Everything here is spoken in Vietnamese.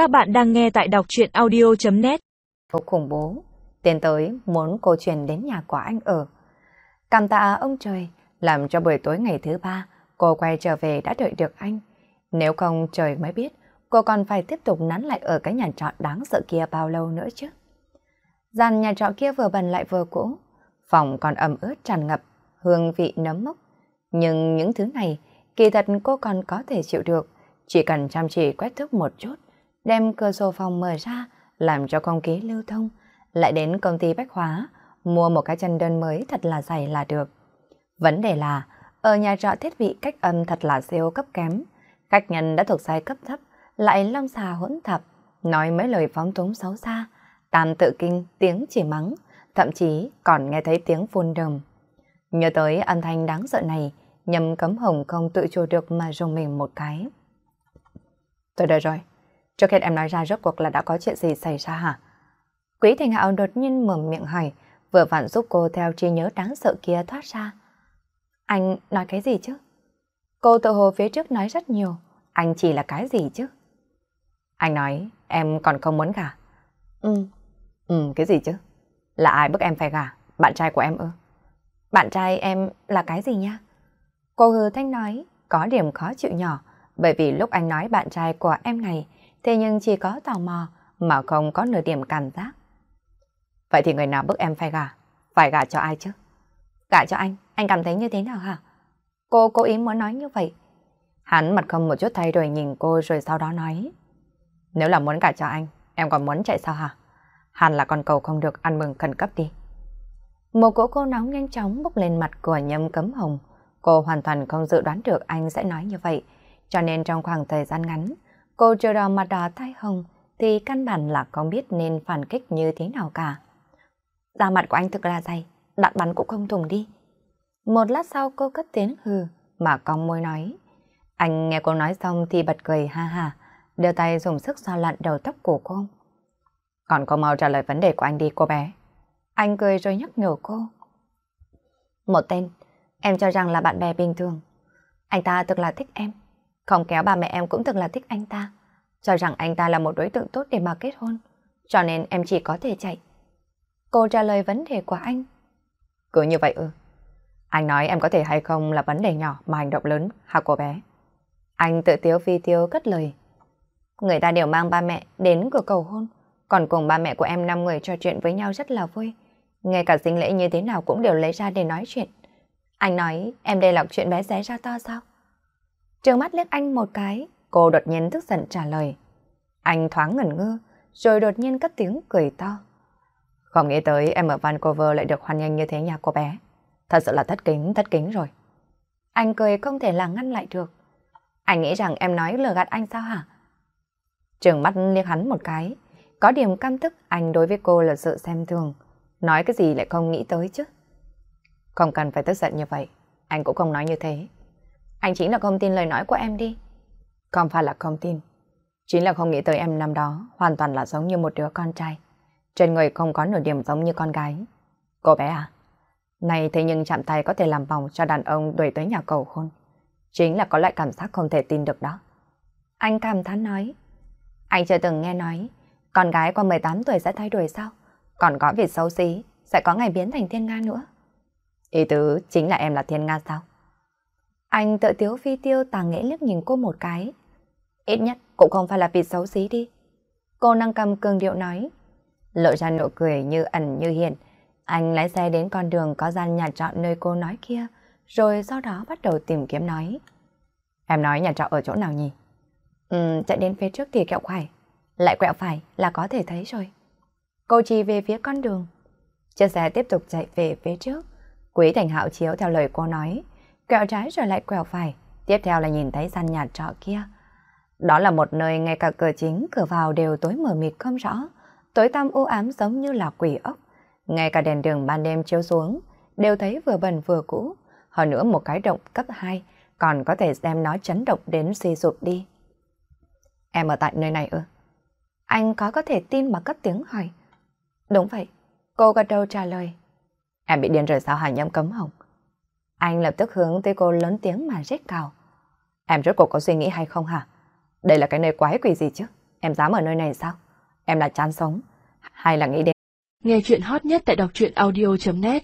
Các bạn đang nghe tại đọc chuyện audio.net Vô khủng bố, tiến tới muốn cô chuyển đến nhà của anh ở. Cảm tạ ông trời, làm cho buổi tối ngày thứ ba, cô quay trở về đã đợi được anh. Nếu không trời mới biết, cô còn phải tiếp tục nán lại ở cái nhà trọ đáng sợ kia bao lâu nữa chứ. Gian nhà trọ kia vừa bẩn lại vừa cũ, phòng còn ẩm ướt tràn ngập, hương vị nấm mốc. Nhưng những thứ này, kỳ thật cô còn có thể chịu được, chỉ cần chăm chỉ quét thức một chút, đem cửa sổ phòng mở ra, làm cho không khí lưu thông, lại đến công ty bách hóa, mua một cái chân đơn mới thật là dày là được. Vấn đề là, ở nhà trọ thiết bị cách âm thật là siêu cấp kém, khách nhân đã thuộc giai cấp thấp, lại long xà hỗn thập, nói mấy lời phóng túng xấu xa, tam tự kinh tiếng chỉ mắng, thậm chí còn nghe thấy tiếng phun đờm. Nhớ tới âm thanh đáng sợ này, nhầm cấm hồng không tự chủ được mà rùng mình một cái. Tôi đợi rồi. Trước hết em nói ra rốt cuộc là đã có chuyện gì xảy ra hả? Quý Thành Hạo đột nhiên mở miệng hỏi, vừa vặn giúp cô theo trí nhớ đáng sợ kia thoát ra. Anh nói cái gì chứ? Cô tự hồ phía trước nói rất nhiều, anh chỉ là cái gì chứ? Anh nói, em còn không muốn gả. Ừ, ừ, cái gì chứ? Là ai bức em phải gả? Bạn trai của em ư? Bạn trai em là cái gì nha? Cô hư thanh nói, có điểm khó chịu nhỏ, bởi vì lúc anh nói bạn trai của em này, thế nhưng chỉ có tò mò, mà không có nửa điểm cảm giác. Vậy thì người nào bức em phải gả? Phải gả cho ai chứ? Gả cho anh, anh cảm thấy như thế nào hả? Cô cố ý muốn nói như vậy. Hắn mặt không một chút thay đổi nhìn cô rồi sau đó nói. Nếu là muốn gả cho anh, em còn muốn chạy sao hả? Hẳn là con cầu không được ăn mừng khẩn cấp đi. Một cỗ cô nóng nhanh chóng bốc lên mặt của nhâm cấm hồng. Cô hoàn toàn không dự đoán được anh sẽ nói như vậy. Cho nên trong khoảng thời gian ngắn, cô chờ đỏ mặt đỏ tai hồng thì căn bản là không biết nên phản kích như thế nào cả. Da mặt của anh thực là dày, đạn bắn cũng không thùng đi. Một lát sau cô cất tiếng hừ, mà cong môi nói. Anh nghe cô nói xong thì bật cười ha ha, đưa tay dùng sức xoa lặn đầu tóc của cô. Còn cô mau trả lời vấn đề của anh đi cô bé. Anh cười rồi nhắc nhở cô. Một tên, em cho rằng là bạn bè bình thường. Anh ta thực là thích em. Không kéo ba mẹ em cũng thực là thích anh ta. Cho rằng anh ta là một đối tượng tốt để mà kết hôn. Cho nên em chỉ có thể chạy. Cô trả lời vấn đề của anh. Cứ như vậy ư. Anh nói em có thể hay không là vấn đề nhỏ mà hành động lớn, hả cô bé. Anh tự tiếu phi tiêu cất lời. Người ta đều mang ba mẹ đến cửa cầu hôn. Còn cùng ba mẹ của em năm người trò chuyện với nhau rất là vui. Ngay cả sinh lễ như thế nào cũng đều lấy ra để nói chuyện. Anh nói, em đây là chuyện bé xé ra to sao? Trường mắt liếc anh một cái, cô đột nhiên tức giận trả lời. Anh thoáng ngẩn ngơ, rồi đột nhiên cất tiếng cười to. Không nghĩ tới em ở Vancouver lại được hoan nghênh như thế nha cô bé. Thật sự là thất kính, thất kính rồi. Anh cười không thể là ngăn lại được. Anh nghĩ rằng em nói lừa gạt anh sao hả? Trường mắt liếc hắn một cái. Có điểm căm tức anh đối với cô là sự xem thường. Nói cái gì lại không nghĩ tới chứ. Không cần phải tức giận như vậy. Anh cũng không nói như thế. Anh chính là không tin lời nói của em đi. Không phải là không tin. Chính là không nghĩ tới em năm đó hoàn toàn là giống như một đứa con trai. Trên người không có nửa điểm giống như con gái. Cô bé à? Này thế nhưng chạm tay có thể làm vòng cho đàn ông đuổi tới nhà cầu hôn. Chính là có loại cảm giác không thể tin được đó. Anh cảm thán nói. Anh chưa từng nghe nói, con gái qua 18 tuổi sẽ thay đổi sao? Còn có việc xấu xí, sẽ có ngày biến thành thiên nga nữa. Ý tứ chính là em là thiên nga sao? Anh tự tiếu phi tiêu tàng nghệ liếc nhìn cô một cái. Ít nhất cũng không phải là vì xấu xí đi. Cô năng cầm cường điệu nói. Lộ ra nụ cười như ẩn như hiện. Anh lái xe đến con đường có gian nhà trọ nơi cô nói kia, rồi sau đó bắt đầu tìm kiếm nói. Em nói nhà trọ ở chỗ nào nhỉ? Ừ, chạy đến phía trước thì kẹo khoải. Lại quẹo phải là có thể thấy rồi. Cô chỉ về phía con đường. Chiếc xe tiếp tục chạy về phía trước. Quý Thành Hạo chiếu theo lời cô nói. Quẹo trái rồi lại quẹo phải. Tiếp theo là nhìn thấy gian nhà trọ kia. Đó là một nơi ngay cả cửa chính, cửa vào đều tối mờ mịt không rõ. Tối tăm u ám giống như là quỷ ốc. Ngay cả đèn đường ban đêm chiếu xuống, đều thấy vừa bẩn vừa cũ. Hơn nữa một cái động cấp 2, còn có thể đem nó chấn động đến suy sụp đi. Em ở tại nơi này ư? Anh có có thể tin mà cất tiếng hỏi. Đúng vậy, cô gật đầu trả lời. Em bị điên rồi sao hả nhâm cấm hồng? Anh lập tức hướng tới cô lớn tiếng mà rít cào. Em rốt cuộc có suy nghĩ hay không hả? Đây là cái nơi quái quỷ gì chứ? Em dám ở nơi này sao? Em là chán sống? Hay là nghĩ đến... Nghe chuyện hot nhất tại đọc truyện audio.net